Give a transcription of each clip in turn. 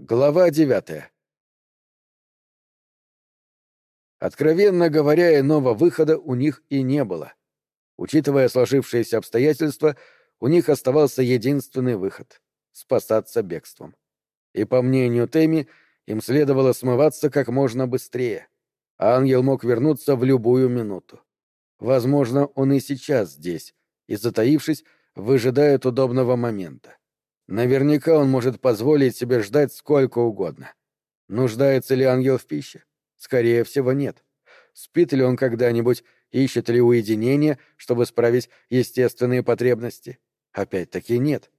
Глава девятая. Откровенно говоря, иного выхода у них и не было. Учитывая сложившиеся обстоятельства, у них оставался единственный выход — спасаться бегством. И, по мнению Теми, им следовало смываться как можно быстрее. Ангел мог вернуться в любую минуту. Возможно, он и сейчас здесь, и, затаившись, выжидает удобного момента. Наверняка он может позволить себе ждать сколько угодно. Нуждается ли ангел в пище? Скорее всего, нет. Спит ли он когда-нибудь, ищет ли уединение, чтобы справить естественные потребности? Опять-таки нет.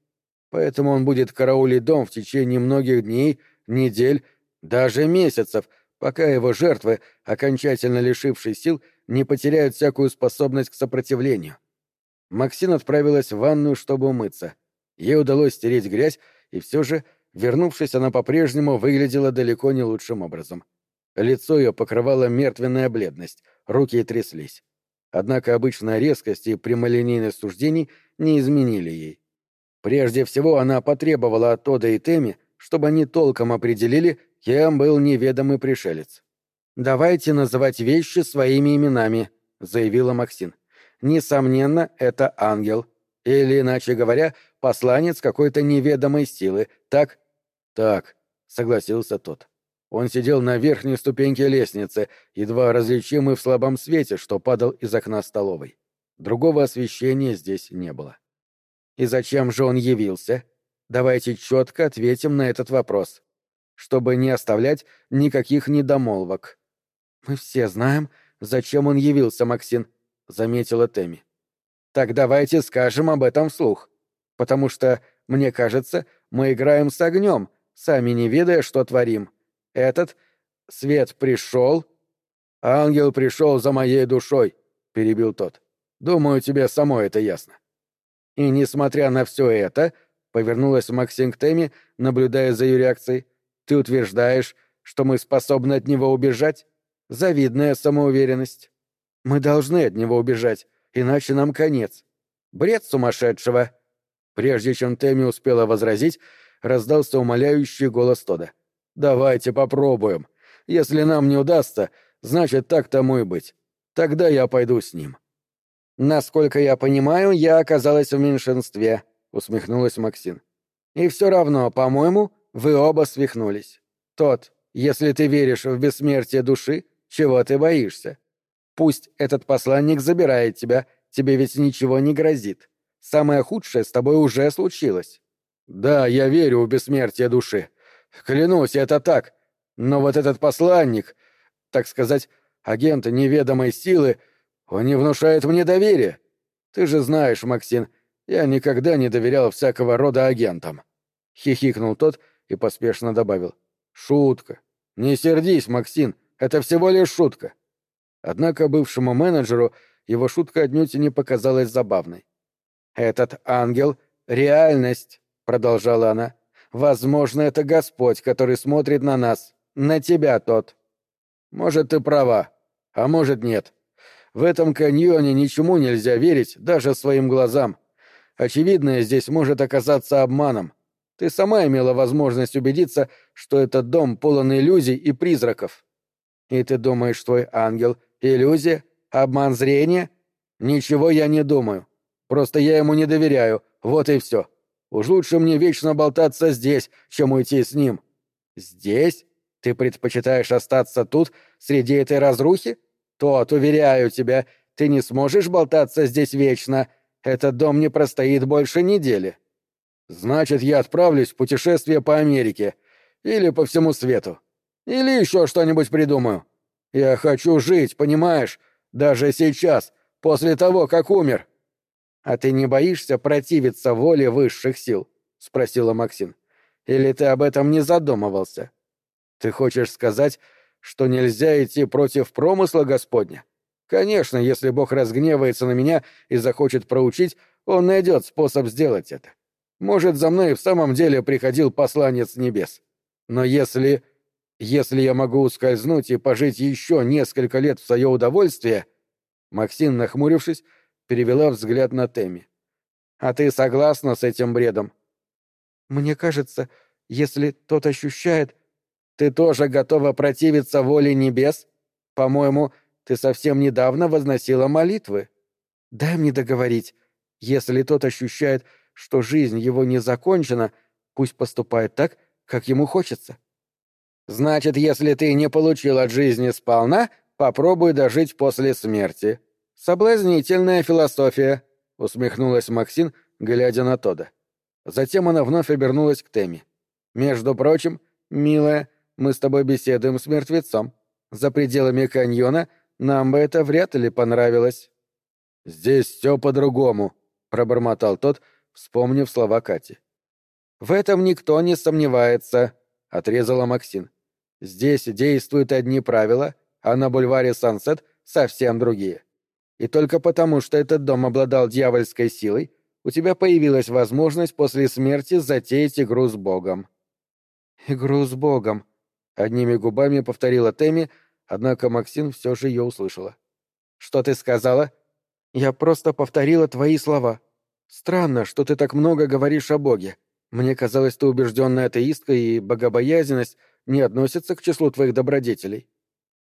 Поэтому он будет караулить дом в течение многих дней, недель, даже месяцев, пока его жертвы, окончательно лишившись сил, не потеряют всякую способность к сопротивлению. Максин отправилась в ванную, чтобы умыться. Ей удалось стереть грязь, и все же, вернувшись, она по-прежнему выглядела далеко не лучшим образом. Лицо ее покрывала мертвенная бледность, руки тряслись. Однако обычная резкость и прямолинейность суждений не изменили ей. Прежде всего она потребовала от Тода и Теми, чтобы они толком определили, кем был неведомый пришелец. «Давайте называть вещи своими именами», — заявила Максин. Несомненно, это ангел. Или, иначе говоря, посланец какой-то неведомой силы. Так? Так, согласился тот. Он сидел на верхней ступеньке лестницы, едва различимый в слабом свете, что падал из окна столовой. Другого освещения здесь не было. И зачем же он явился? Давайте четко ответим на этот вопрос, чтобы не оставлять никаких недомолвок. Мы все знаем, зачем он явился, Максин, заметила Тэмми. Так давайте скажем об этом вслух, потому что, мне кажется, мы играем с огнем, сами не ведая, что творим. Этот свет пришел. Ангел пришел за моей душой, перебил тот. Думаю, тебе само это ясно. И несмотря на все это, повернулась Максим к Тэмми, наблюдая за ее реакцией, ты утверждаешь, что мы способны от него убежать? Завидная самоуверенность. Мы должны от него убежать, иначе нам конец. Бред сумасшедшего. Прежде чем Тэмми успела возразить, раздался умоляющий голос Тода. «Давайте попробуем. Если нам не удастся, значит, так тому и быть. Тогда я пойду с ним». «Насколько я понимаю, я оказалась в меньшинстве», — усмехнулась Максин. «И все равно, по-моему, вы оба свихнулись. Тот, если ты веришь в бессмертие души, чего ты боишься? Пусть этот посланник забирает тебя, тебе ведь ничего не грозит. Самое худшее с тобой уже случилось. Да, я верю в бессмертие души. Клянусь, это так. Но вот этот посланник, так сказать, агент неведомой силы, он не внушает мне доверия. Ты же знаешь, Максин, я никогда не доверял всякого рода агентам. Хихикнул тот и поспешно добавил. Шутка. Не сердись, Максин, это всего лишь шутка. Однако бывшему менеджеру его шутка отнюдь не показалась забавной. «Этот ангел — реальность», — продолжала она. «Возможно, это Господь, который смотрит на нас. На тебя тот». «Может, ты права, а может, нет. В этом каньоне ничему нельзя верить, даже своим глазам. Очевидное здесь может оказаться обманом. Ты сама имела возможность убедиться, что этот дом полон иллюзий и призраков. И ты думаешь, твой ангел — Иллюзия? Обман зрения? Ничего я не думаю. Просто я ему не доверяю. Вот и все. Уж лучше мне вечно болтаться здесь, чем уйти с ним. Здесь? Ты предпочитаешь остаться тут, среди этой разрухи? Тот, уверяю тебя, ты не сможешь болтаться здесь вечно. Этот дом не простоит больше недели. Значит, я отправлюсь в путешествие по Америке. Или по всему свету. Или еще что-нибудь придумаю. Я хочу жить, понимаешь? Даже сейчас, после того, как умер. А ты не боишься противиться воле высших сил? спросила Максин. Или ты об этом не задумывался? Ты хочешь сказать, что нельзя идти против промысла Господня? Конечно, если Бог разгневается на меня и захочет проучить, он найдет способ сделать это. Может, за мной в самом деле приходил посланец небес. Но если если я могу ускользнуть и пожить еще несколько лет в свое удовольствие...» Максим, нахмурившись, перевела взгляд на Тэмми. «А ты согласна с этим бредом?» «Мне кажется, если тот ощущает... Ты тоже готова противиться воле небес? По-моему, ты совсем недавно возносила молитвы. Дай мне договорить. Если тот ощущает, что жизнь его не закончена, пусть поступает так, как ему хочется. Значит, если ты не получил от жизни сполна, попробуй дожить после смерти. Соблазнительная философия, усмехнулась Максин, глядя на Тода. Затем она вновь обернулась к Теми. Между прочим, милая, мы с тобой беседуем с мертвецом. За пределами каньона нам бы это вряд ли понравилось. Здесь все по-другому, пробормотал тот, вспомнив слова Кати. В этом никто не сомневается, отрезала Максин. Здесь действуют одни правила, а на бульваре Сансет совсем другие. И только потому, что этот дом обладал дьявольской силой, у тебя появилась возможность после смерти затеять игру с Богом. «Игру с Богом», — одними губами повторила Тэмми, однако Максин все же ее услышала. «Что ты сказала?» «Я просто повторила твои слова. Странно, что ты так много говоришь о Боге. Мне казалось, ты убежденная атеистка, и богобоязненность не относится к числу твоих добродетелей».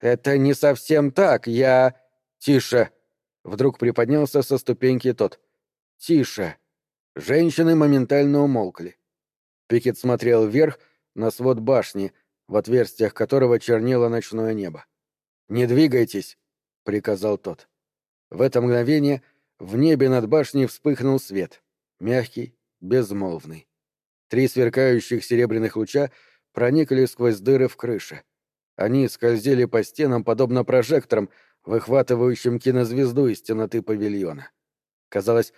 «Это не совсем так, я...» «Тише!» Вдруг приподнялся со ступеньки тот. «Тише!» Женщины моментально умолкли. Пикет смотрел вверх на свод башни, в отверстиях которого чернело ночное небо. «Не двигайтесь!» — приказал тот. В это мгновение в небе над башней вспыхнул свет. Мягкий, безмолвный. Три сверкающих серебряных луча проникли сквозь дыры в крыше. Они скользили по стенам, подобно прожекторам, выхватывающим кинозвезду из темноты павильона. Казалось,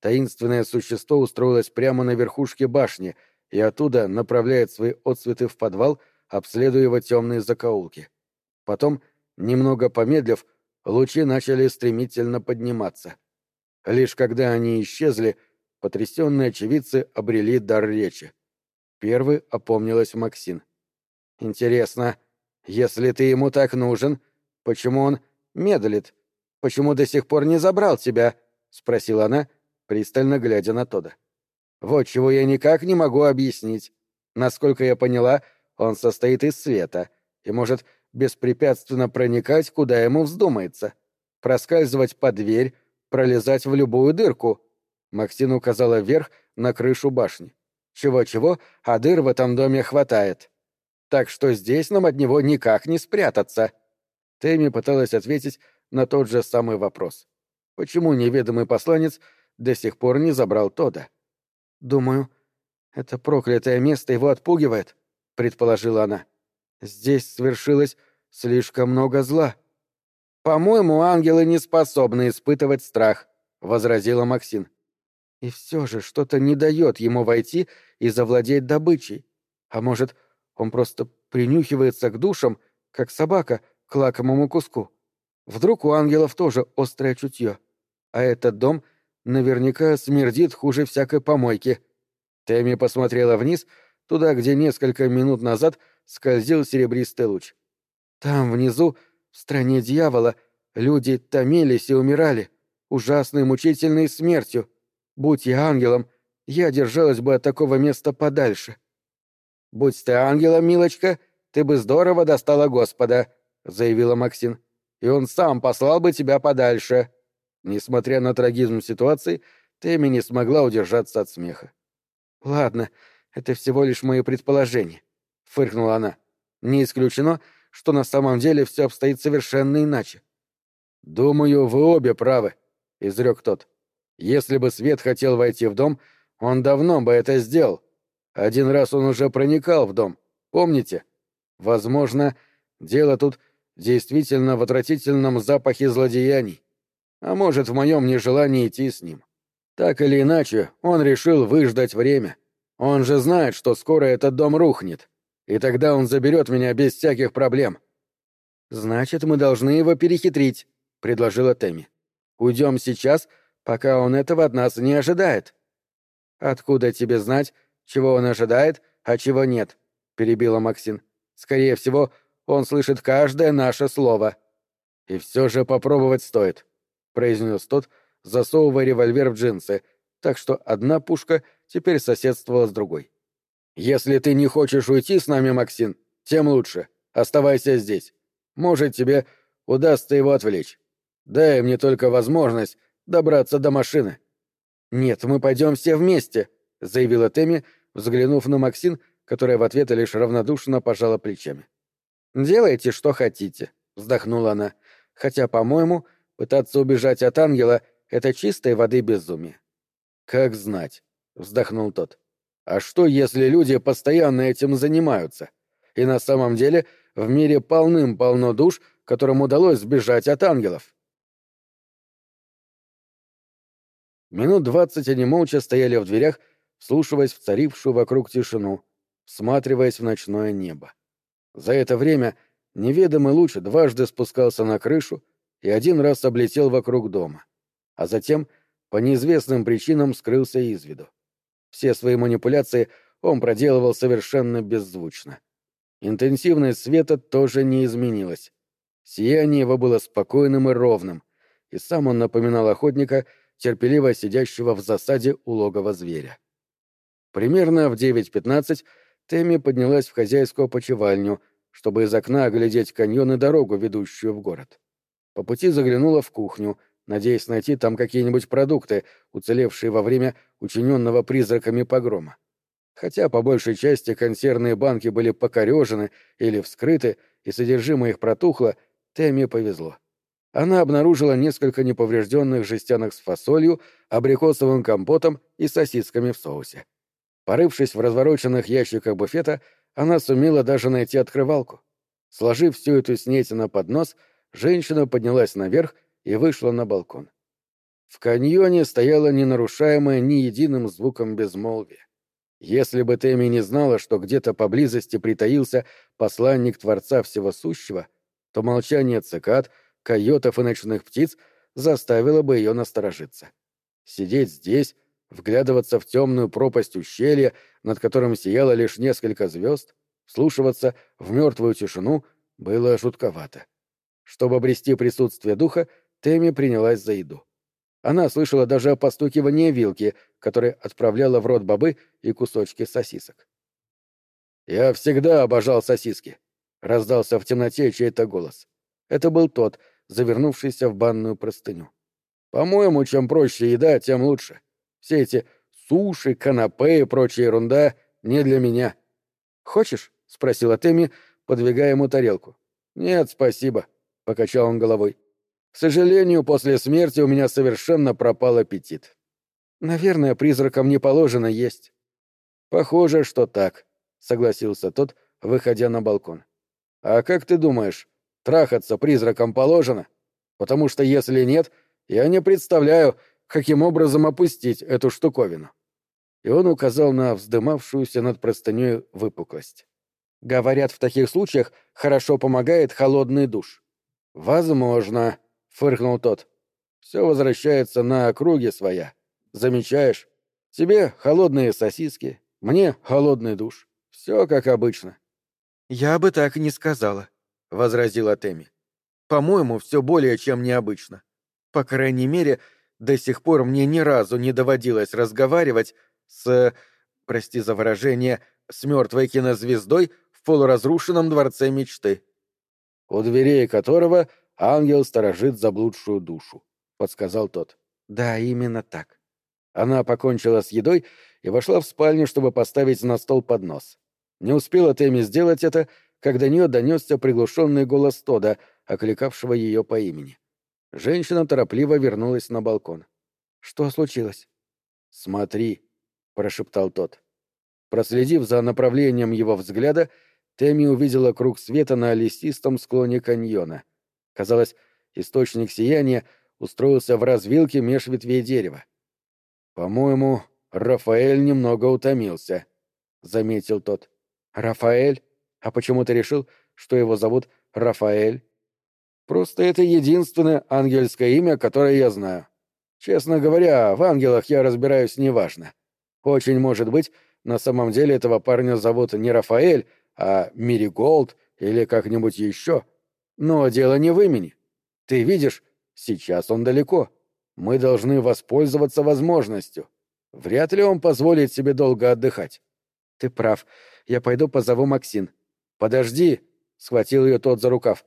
таинственное существо устроилось прямо на верхушке башни и оттуда направляет свои отсветы в подвал, обследуя его темные закоулки. Потом, немного помедлив, лучи начали стремительно подниматься. Лишь когда они исчезли, потрясенные очевидцы обрели дар речи. Первый опомнилась Максин. «Интересно, если ты ему так нужен, почему он медлит? Почему до сих пор не забрал тебя?» — спросила она, пристально глядя на Тода. «Вот чего я никак не могу объяснить. Насколько я поняла, он состоит из света и может беспрепятственно проникать, куда ему вздумается, проскальзывать под дверь, пролезать в любую дырку». Максин указала вверх на крышу башни. Чего-чего, а дыр в этом доме хватает. Так что здесь нам от него никак не спрятаться. Тэмми пыталась ответить на тот же самый вопрос. Почему неведомый посланец до сих пор не забрал Тода? «Думаю, это проклятое место его отпугивает», — предположила она. «Здесь свершилось слишком много зла». «По-моему, ангелы не способны испытывать страх», — возразила Максин. И все же что-то не дает ему войти и завладеть добычей. А может, он просто принюхивается к душам, как собака к лакомому куску. Вдруг у ангелов тоже острое чутье. А этот дом наверняка смердит хуже всякой помойки. Тэмми посмотрела вниз, туда, где несколько минут назад скользил серебристый луч. Там, внизу, в стране дьявола, люди томились и умирали, ужасной мучительной смертью. Будь я ангелом, я держалась бы от такого места подальше. «Будь ты ангелом, милочка, ты бы здорово достала Господа», — заявила Максин. «И он сам послал бы тебя подальше». Несмотря на трагизм ситуации, Тэмми не смогла удержаться от смеха. «Ладно, это всего лишь мои предположения», — фыркнула она. «Не исключено, что на самом деле все обстоит совершенно иначе». «Думаю, вы обе правы», — изрек тот. Если бы Свет хотел войти в дом, он давно бы это сделал. Один раз он уже проникал в дом, помните? Возможно, дело тут действительно в отвратительном запахе злодеяний. А может, в моем нежелании идти с ним. Так или иначе, он решил выждать время. Он же знает, что скоро этот дом рухнет. И тогда он заберет меня без всяких проблем. «Значит, мы должны его перехитрить», — предложила Тэмми. «Уйдем сейчас, — пока он этого от нас не ожидает». «Откуда тебе знать, чего он ожидает, а чего нет?» — перебила Максин. «Скорее всего, он слышит каждое наше слово». «И все же попробовать стоит», — произнес тот, засовывая револьвер в джинсы, так что одна пушка теперь соседствовала с другой. Если ты не хочешь уйти с нами, Максин, тем лучше. Оставайся здесь. Может, тебе удастся его отвлечь. Дай мне только возможность добраться до машины. Нет, мы пойдем все вместе, заявила Тэмми, взглянув на Максин, которая в ответ лишь равнодушно пожала плечами. «Делайте, что хотите», — вздохнула она, «хотя, по-моему, пытаться убежать от ангела — это чистой воды безумие». «Как знать», — вздохнул тот. «А что, если люди постоянно этим занимаются? И на самом деле в мире полным-полно душ, которым удалось сбежать от ангелов?» Минут двадцать они молча стояли в дверях, вслушиваясь в царившую вокруг тишину, всматриваясь в ночное небо. За это время неведомый луч дважды спускался на крышу и один раз облетел вокруг дома, а затем по неизвестным причинам скрылся из виду. Все свои манипуляции он проделывал совершенно беззвучно. Интенсивность света тоже не изменилась. Сияние его было спокойным и ровным, и сам он напоминал охотника, терпеливо сидящего в засаде у логова зверя. Примерно в 9.15 Тэмми поднялась в хозяйскую почевальню, чтобы из окна оглядеть каньон и дорогу, ведущую в город. По пути заглянула в кухню, надеясь найти там какие-нибудь продукты, уцелевшие во время учиненного призраками погрома. Хотя по большей части консервные банки были покорежены или вскрыты, и содержимое их протухло, Тэмми повезло. Она обнаружила несколько неповрежденных жестянок с фасолью, абрикосовым компотом и сосисками в соусе. Порывшись в развороченных ящиках буфета, она сумела даже найти открывалку. Сложив всю эту снеть на поднос, женщина поднялась наверх и вышла на балкон. В каньоне стояло ненарушаемое ни единым звуком безмолвие. Если бы Тэмми не знала, что где-то поблизости притаился посланник Творца Всего Сущего, то молчание цикад, койотов и ночных птиц заставило бы ее насторожиться. Сидеть здесь, вглядываться в темную пропасть ущелья, над которым сияло лишь несколько звезд, вслушиваться в мертвую тишину было жутковато. Чтобы обрести присутствие духа, Тэмми принялась за еду. Она слышала даже постукивание вилки, которая отправляла в рот бобы и кусочки сосисок. «Я всегда обожал сосиски», — раздался в темноте чей-то голос. Это был тот, завернувшийся в банную простыню. «По-моему, чем проще еда, тем лучше. Все эти суши, канапе и прочая ерунда не для меня. «Хочешь?» — спросила Тэмми, подвигая ему тарелку. «Нет, спасибо», — покачал он головой. «К сожалению, после смерти у меня совершенно пропал аппетит». «Наверное, призракам не положено есть». «Похоже, что так», — согласился тот, выходя на балкон. «А как ты думаешь, трахаться призракам положено? Потому что если нет, я не представляю, каким образом опустить эту штуковину. И он указал на вздымавшуюся над простыней выпуклость. Говорят, в таких случаях хорошо помогает холодный душ. Возможно, фыркнул тот. Все возвращается на округе своя. Замечаешь? Тебе холодные сосиски, мне холодный душ. Все как обычно. Я бы так не сказала, возразила Теми. По-моему, все более чем необычно. По крайней мере, до сих пор мне ни разу не доводилось разговаривать с, прости за выражение, с мертвой кинозвездой в полуразрушенном дворце мечты, у дверей которого ангел сторожит заблудшую душу, — подсказал тот. Да, именно так. Она покончила с едой и вошла в спальню, чтобы поставить на стол поднос. Не успела Тэмми сделать это, когда до нее донесся приглушенный голос Тода, окликавшего ее по имени. Женщина торопливо вернулась на балкон. «Что случилось?» «Смотри», — прошептал тот. Проследив за направлением его взгляда, Тэмми увидела круг света на лесистом склоне каньона. Казалось, источник сияния устроился в развилке меж ветвей дерева. «По-моему, Рафаэль немного утомился», — заметил тот. «Рафаэль? А почему ты решил, что его зовут Рафаэль?» Просто это единственное ангельское имя, которое я знаю. Честно говоря, в ангелах я разбираюсь неважно. Очень может быть, на самом деле этого парня зовут не Рафаэль, а Мириголд или как-нибудь еще. Но дело не в имени. Ты видишь, сейчас он далеко. Мы должны воспользоваться возможностью. Вряд ли он позволит себе долго отдыхать. Ты прав. Я пойду позову Максин. Подожди, схватил ее тот за рукав.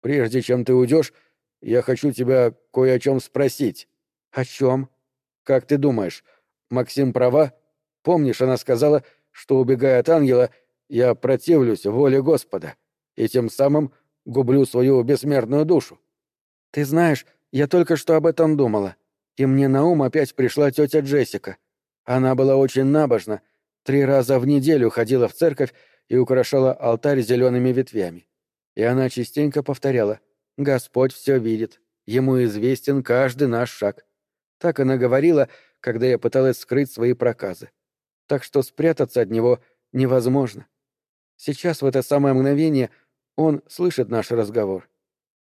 Прежде чем ты уйдешь, я хочу тебя кое о чем спросить. О чем? Как ты думаешь, Максим права? Помнишь, она сказала, что, убегая от ангела, я противлюсь воле Господа и тем самым гублю свою бессмертную душу. Ты знаешь, я только что об этом думала, и мне на ум опять пришла тетя Джессика. Она была очень набожна, три раза в неделю ходила в церковь и украшала алтарь зелеными ветвями. И она частенько повторяла «Господь все видит, ему известен каждый наш шаг». Так она говорила, когда я пыталась скрыть свои проказы. Так что спрятаться от него невозможно. Сейчас, в это самое мгновение, он слышит наш разговор.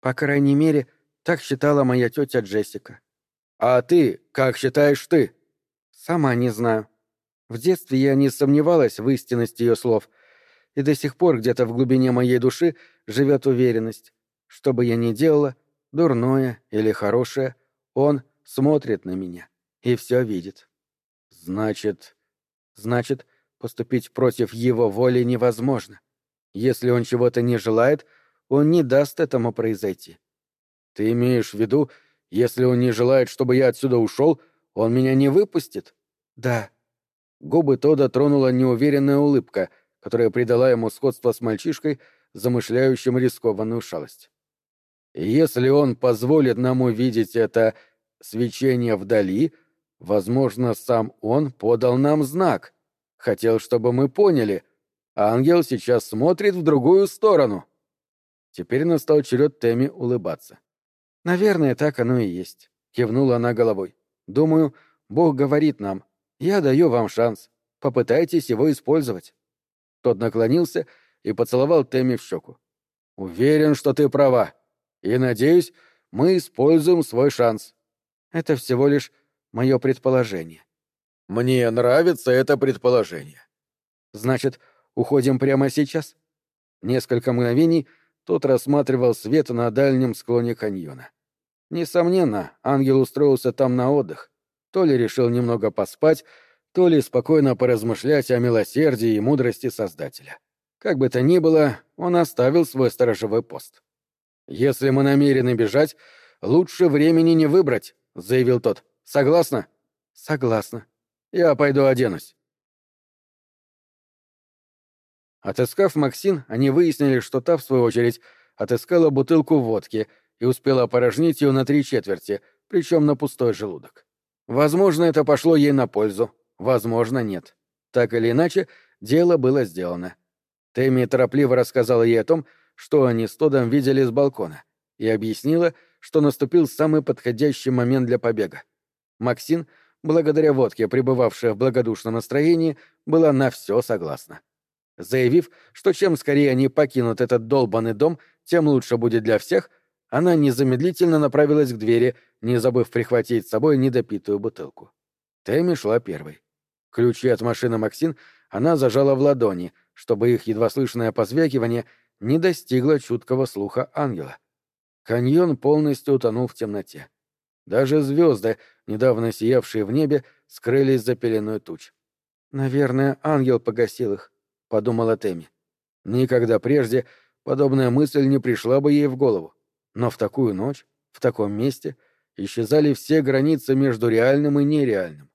По крайней мере, так считала моя тетя Джессика. «А ты, как считаешь ты?» «Сама не знаю. В детстве я не сомневалась в истинности ее слов, и до сих пор где-то в глубине моей души живет уверенность. Что бы я ни делала, дурное или хорошее, он смотрит на меня и все видит. Значит... Значит, поступить против его воли невозможно. Если он чего-то не желает, он не даст этому произойти. Ты имеешь в виду, если он не желает, чтобы я отсюда ушел, он меня не выпустит? Да. Губы Тода тронула неуверенная улыбка, которая придала ему сходство с мальчишкой, замышляющим рискованную шалость. если он позволит нам увидеть это свечение вдали, возможно, сам он подал нам знак. Хотел, чтобы мы поняли. Ангел сейчас смотрит в другую сторону. Теперь настал черед Тэмми улыбаться. «Наверное, так оно и есть», — кивнула она головой. «Думаю, Бог говорит нам, я даю вам шанс. Попытайтесь его использовать». Тот наклонился и поцеловал Тэмми в щеку. «Уверен, что ты права. И, надеюсь, мы используем свой шанс». «Это всего лишь мое предположение». «Мне нравится это предположение». «Значит, уходим прямо сейчас?» Несколько мгновений тот рассматривал свет на дальнем склоне каньона. Несомненно, ангел устроился там на отдых. То ли решил немного поспать, то ли спокойно поразмышлять о милосердии и мудрости Создателя. Как бы то ни было, он оставил свой сторожевой пост. «Если мы намерены бежать, лучше времени не выбрать», — заявил тот. «Согласна?» «Согласна». «Я пойду оденусь». Отыскав Максин, они выяснили, что та, в свою очередь, отыскала бутылку водки — и успела опорожнить ее на три четверти, причем на пустой желудок. Возможно, это пошло ей на пользу, возможно, нет. Так или иначе, дело было сделано. Тэмми торопливо рассказала ей о том, что они с Тодом видели с балкона, и объяснила, что наступил самый подходящий момент для побега. Максин, благодаря водке, пребывавшая в благодушном настроении, была на все согласна. Заявив, что чем скорее они покинут этот долбанный дом, тем лучше будет для всех — она незамедлительно направилась к двери, не забыв прихватить с собой недопитую бутылку. Тэмми шла первой. Ключи от машины Максин она зажала в ладони, чтобы их едва слышное позвякивание не достигло чуткого слуха ангела. Каньон полностью утонул в темноте. Даже звезды, недавно сиявшие в небе, скрылись за пеленой туч. «Наверное, ангел погасил их», — подумала Тэмми. Никогда прежде подобная мысль не пришла бы ей в голову. Но в такую ночь, в таком месте, исчезали все границы между реальным и нереальным.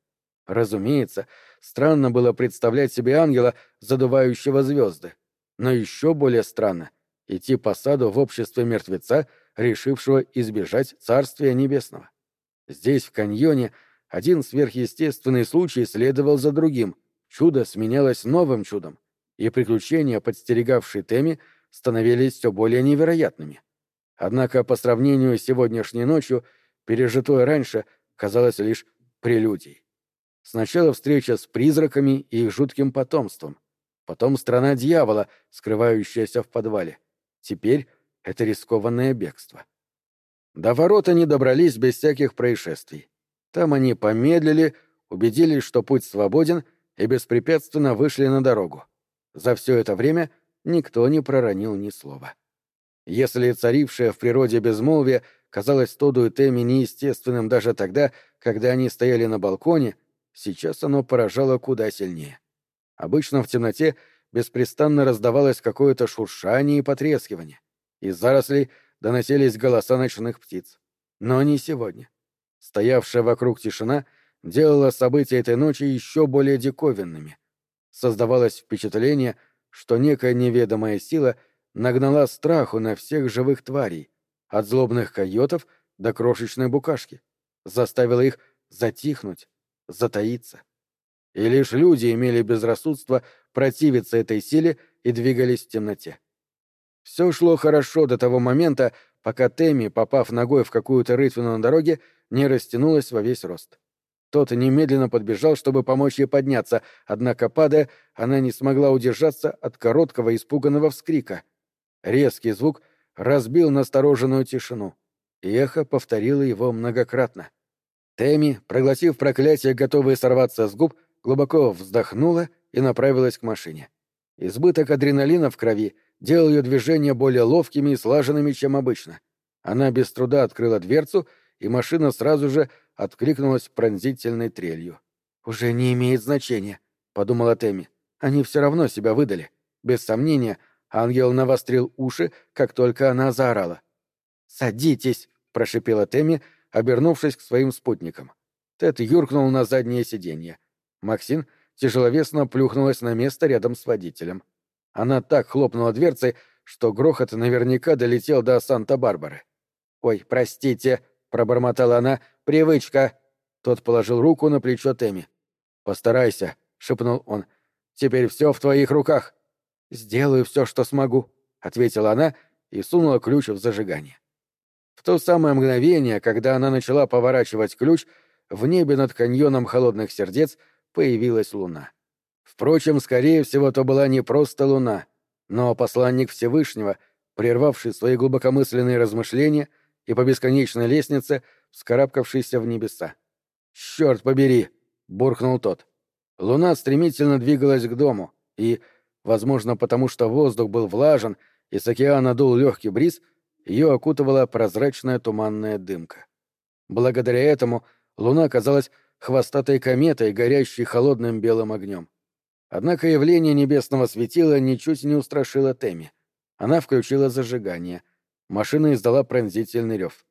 Разумеется, странно было представлять себе ангела, задувающего звезды. Но еще более странно — идти по саду в обществе мертвеца, решившего избежать Царствия Небесного. Здесь, в каньоне, один сверхъестественный случай следовал за другим, чудо сменялось новым чудом, и приключения, подстерегавшие Теми, становились все более невероятными. Однако по сравнению с сегодняшней ночью, пережитое раньше казалось лишь прелюдией. Сначала встреча с призраками и их жутким потомством. Потом страна дьявола, скрывающаяся в подвале. Теперь это рискованное бегство. До ворот они добрались без всяких происшествий. Там они помедлили, убедились, что путь свободен, и беспрепятственно вышли на дорогу. За все это время никто не проронил ни слова. Если царившее в природе безмолвие казалось Тоду и Тэмми неестественным даже тогда, когда они стояли на балконе, сейчас оно поражало куда сильнее. Обычно в темноте беспрестанно раздавалось какое-то шуршание и потрескивание. Из зарослей доносились голоса ночных птиц. Но не сегодня. Стоявшая вокруг тишина делала события этой ночи еще более диковинными. Создавалось впечатление, что некая неведомая сила нагнала страху на всех живых тварей, от злобных койотов до крошечной букашки, заставила их затихнуть, затаиться. И лишь люди имели безрассудство противиться этой силе и двигались в темноте. Все шло хорошо до того момента, пока Тэмми, попав ногой в какую-то рытвину на дороге, не растянулась во весь рост. Тот немедленно подбежал, чтобы помочь ей подняться, однако, падая, она не смогла удержаться от короткого испуганного вскрика. Резкий звук разбил настороженную тишину, и эхо повторило его многократно. Тэмми, проглотив проклятие, готовое сорваться с губ, глубоко вздохнула и направилась к машине. Избыток адреналина в крови делал ее движения более ловкими и слаженными, чем обычно. Она без труда открыла дверцу, и машина сразу же откликнулась пронзительной трелью. «Уже не имеет значения», — подумала Тэмми. «Они все равно себя выдали. Без сомнения, ангел навострил уши, как только она заорала. «Садитесь!» — прошипела Тэмми, обернувшись к своим спутникам. Тед юркнул на заднее сиденье. Максин тяжеловесно плюхнулась на место рядом с водителем. Она так хлопнула дверцей, что грохот наверняка долетел до Санта-Барбары. «Ой, простите», — пробормотала она, — «привычка». Тот положил руку на плечо Тэмми. «Постарайся», — шепнул он. «Теперь все в твоих руках». «Сделаю все, что смогу», — ответила она и сунула ключ в зажигание. В то самое мгновение, когда она начала поворачивать ключ, в небе над каньоном холодных сердец появилась луна. Впрочем, скорее всего, то была не просто луна, но посланник Всевышнего, прервавший свои глубокомысленные размышления и по бесконечной лестнице, вскарабкавшийся в небеса. «Черт побери!» — буркнул тот. Луна стремительно двигалась к дому, и, возможно, потому что воздух был влажен и с океана дул легкий бриз, ее окутывала прозрачная туманная дымка. Благодаря этому луна казалась хвостатой кометой, горящей холодным белым огнем. Однако явление небесного светила ничуть не устрашило Тэмми. Она включила зажигание. Машина издала пронзительный рев.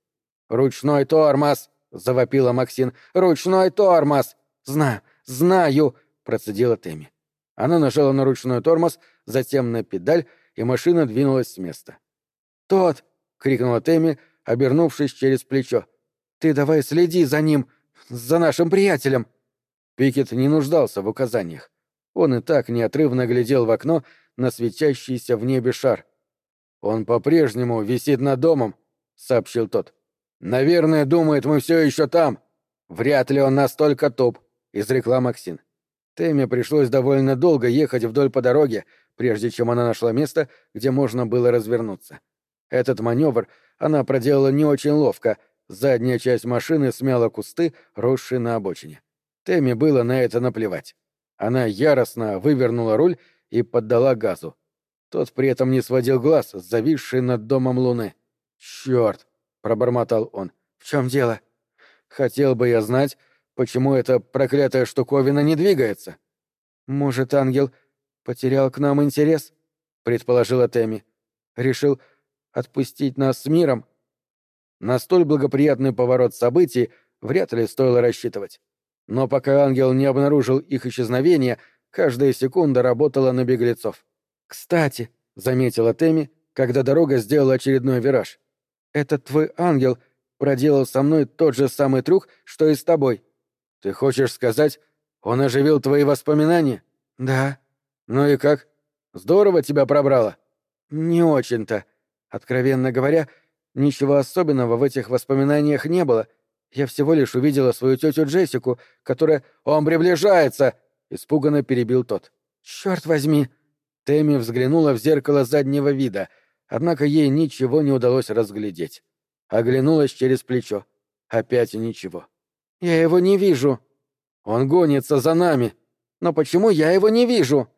«Ручной тормоз!» — завопила Максин. «Ручной тормоз!» «Знаю, знаю!» — процедила Тэмми. Она нажала на ручной тормоз, затем на педаль, и машина двинулась с места. «Тот!» — крикнула Тэмми, обернувшись через плечо. «Ты давай следи за ним, за нашим приятелем!» Пикет не нуждался в указаниях. Он и так неотрывно глядел в окно на светящийся в небе шар. «Он по-прежнему висит над домом», — сообщил тот. «Наверное, думает, мы все еще там. Вряд ли он настолько топ», — изрекла Максин. Тэмми пришлось довольно долго ехать вдоль по дороге, прежде чем она нашла место, где можно было развернуться. Этот маневр она проделала не очень ловко, задняя часть машины смяла кусты, росшие на обочине. Тэмми было на это наплевать. Она яростно вывернула руль и поддала газу. Тот при этом не сводил глаз с зависшей над домом луны. «Черт!» — пробормотал он. «В чем дело?» «Хотел бы я знать, почему эта проклятая штуковина не двигается». «Может, ангел потерял к нам интерес?» — предположила Тэмми. «Решил отпустить нас с миром?» На столь благоприятный поворот событий вряд ли стоило рассчитывать. Но пока ангел не обнаружил их исчезновения, каждая секунда работала на беглецов. «Кстати», — заметила Тэмми, когда дорога сделала очередной вираж, «этот твой ангел проделал со мной тот же самый трюк, что и с тобой». «Ты хочешь сказать, он оживил твои воспоминания?» «Да». «Ну и как? Здорово тебя пробрало?» «Не очень-то. Откровенно говоря, ничего особенного в этих воспоминаниях не было, я всего лишь увидела свою тетю Джессику, которая... Он приближается!» — испуганно перебил тот. «Черт возьми!» Тэмми взглянула в зеркало заднего вида, однако ей ничего не удалось разглядеть. Оглянулась через плечо. Опять ничего. «Я его не вижу!» «Он гонится за нами!» «Но почему я его не вижу?»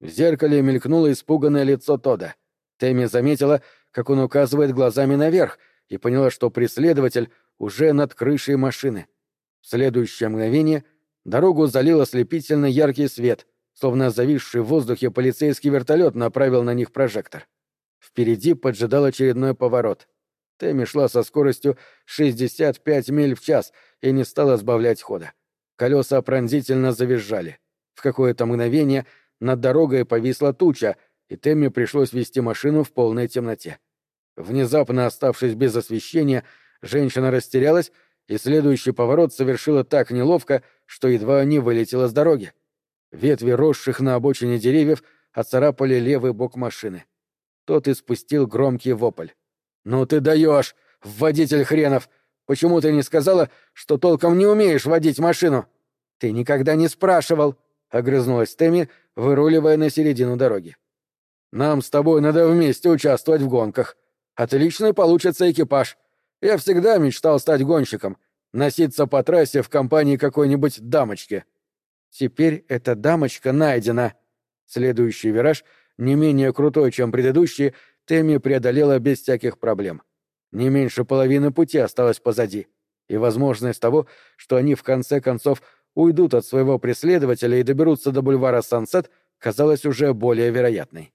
В зеркале мелькнуло испуганное лицо Тода. Тэмми заметила, как он указывает глазами наверх, и поняла, что преследователь уже над крышей машины. В следующее мгновение дорогу залил ослепительно яркий свет, словно зависший в воздухе полицейский вертолет направил на них прожектор. Впереди поджидал очередной поворот. Тэмми шла со скоростью 65 миль в час и не стала сбавлять хода. Колеса пронзительно завизжали. В какое-то мгновение над дорогой повисла туча, и Тэмми пришлось вести машину в полной темноте. Внезапно оставшись без освещения, женщина растерялась, и следующий поворот совершила так неловко, что едва не вылетела с дороги. Ветви росших на обочине деревьев оцарапали левый бок машины. Тот испустил громкий вопль. «Ну ты даешь, водитель хренов! Почему ты не сказала, что толком не умеешь водить машину?» «Ты никогда не спрашивал!» — огрызнулась Тэмми, выруливая на середину дороги. «Нам с тобой надо вместе участвовать в гонках. Отличный получится экипаж. Я всегда мечтал стать гонщиком, носиться по трассе в компании какой-нибудь дамочки». Теперь эта дамочка найдена. Следующий вираж, не менее крутой, чем предыдущий, Тэмми преодолела без всяких проблем. Не меньше половины пути осталось позади, и возможность того, что они в конце концов уйдут от своего преследователя и доберутся до бульвара Сансет, казалась уже более вероятной.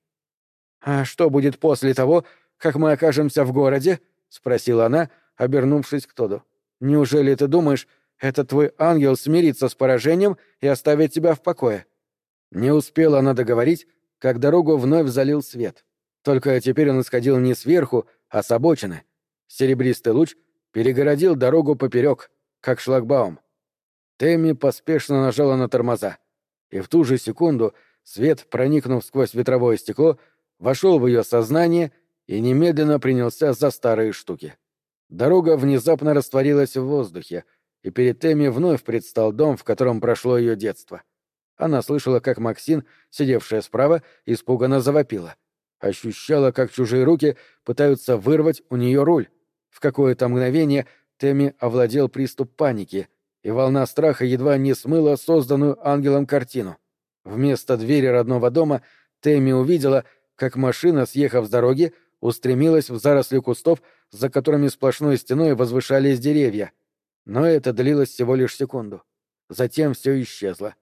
«А что будет после того, как мы окажемся в городе?» — спросила она, обернувшись к Тоду. «Неужели ты думаешь, этот твой ангел смирится с поражением и оставит тебя в покое. Не успела она договорить, как дорогу вновь залил свет. Только теперь он исходил не сверху, а с обочины. Серебристый луч перегородил дорогу поперек, как шлагбаум. Тэмми поспешно нажала на тормоза. И в ту же секунду свет, проникнув сквозь ветровое стекло, вошел в ее сознание и немедленно принялся за старые штуки. Дорога внезапно растворилась в воздухе — и перед Тэмми вновь предстал дом, в котором прошло ее детство. Она слышала, как Максин, сидевшая справа, испуганно завопила. Ощущала, как чужие руки пытаются вырвать у нее руль. В какое-то мгновение Тэмми овладел приступ паники, и волна страха едва не смыла созданную ангелом картину. Вместо двери родного дома Тэмми увидела, как машина, съехав с дороги, устремилась в заросли кустов, за которыми сплошной стеной возвышались деревья — но это длилось всего лишь секунду. Затем все исчезло.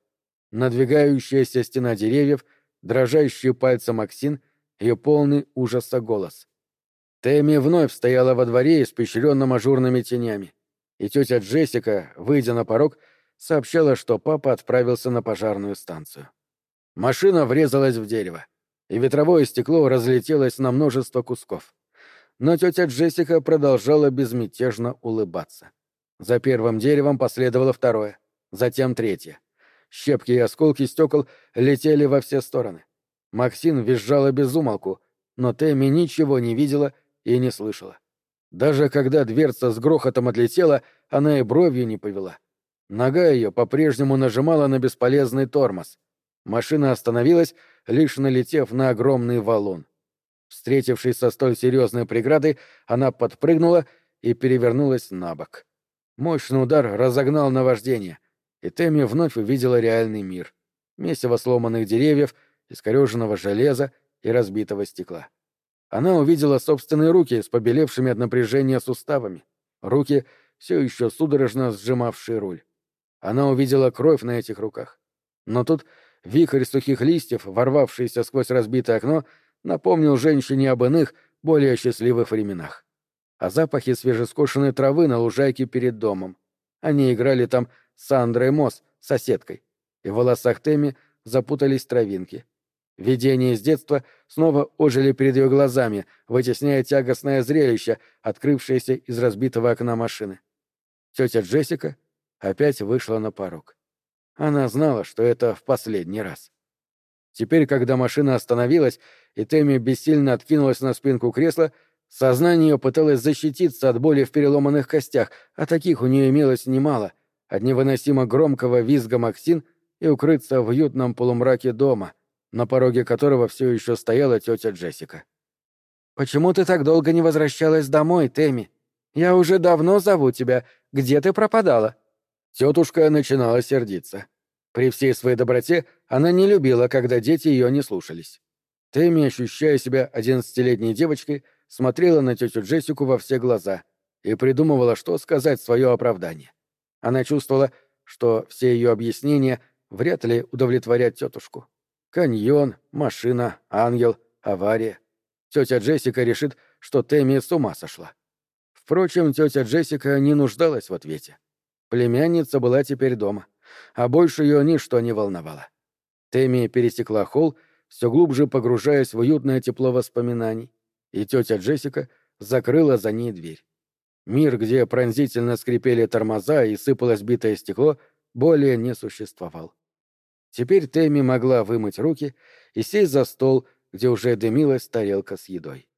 Надвигающаяся стена деревьев, дрожащие пальцы Максин, ее полный ужаса голос. Тэмми вновь стояла во дворе, испещренном ажурными тенями, и тетя Джессика, выйдя на порог, сообщала, что папа отправился на пожарную станцию. Машина врезалась в дерево, и ветровое стекло разлетелось на множество кусков. Но тетя Джессика продолжала безмятежно улыбаться. За первым деревом последовало второе, затем третье. Щепки и осколки стекол летели во все стороны. Максин визжала без умолку, но Тэмми ничего не видела и не слышала. Даже когда дверца с грохотом отлетела, она и бровью не повела. Нога ее по-прежнему нажимала на бесполезный тормоз. Машина остановилась, лишь налетев на огромный валун. Встретившись со столь серьезной преградой, она подпрыгнула и перевернулась на бок. Мощный удар разогнал наваждение, и Тэмми вновь увидела реальный мир. Месиво сломанных деревьев, искореженного железа и разбитого стекла. Она увидела собственные руки с побелевшими от напряжения суставами. Руки, все еще судорожно сжимавшие руль. Она увидела кровь на этих руках. Но тут вихрь сухих листьев, ворвавшийся сквозь разбитое окно, напомнил женщине об иных, более счастливых временах о запахе свежескошенной травы на лужайке перед домом. Они играли там с Сандрой Мосс, соседкой, и в волосах Тэмми запутались травинки. Видения из детства снова ожили перед ее глазами, вытесняя тягостное зрелище, открывшееся из разбитого окна машины. Тетя Джессика опять вышла на порог. Она знала, что это в последний раз. Теперь, когда машина остановилась, и Тэмми бессильно откинулась на спинку кресла, Сознание пыталось защититься от боли в переломанных костях, а таких у нее имелось немало, от невыносимо громкого визга Максин и укрыться в уютном полумраке дома, на пороге которого все еще стояла тетя Джессика. «Почему ты так долго не возвращалась домой, Тэмми? Я уже давно зову тебя. Где ты пропадала?» Тетушка начинала сердиться. При всей своей доброте она не любила, когда дети ее не слушались. Тэмми, ощущая себя одиннадцатилетней девочкой, смотрела на тетю Джессику во все глаза и придумывала, что сказать свое оправдание. Она чувствовала, что все ее объяснения вряд ли удовлетворят тетушку. Каньон, машина, ангел, авария. Тетя Джессика решит, что Тэмми с ума сошла. Впрочем, тетя Джессика не нуждалась в ответе. Племянница была теперь дома, а больше ее ничто не волновало. Тэмми пересекла холл, все глубже погружаясь в уютное тепло воспоминаний, и тетя Джессика закрыла за ней дверь. Мир, где пронзительно скрипели тормоза и сыпалось битое стекло, более не существовал. Теперь Тэмми могла вымыть руки и сесть за стол, где уже дымилась тарелка с едой.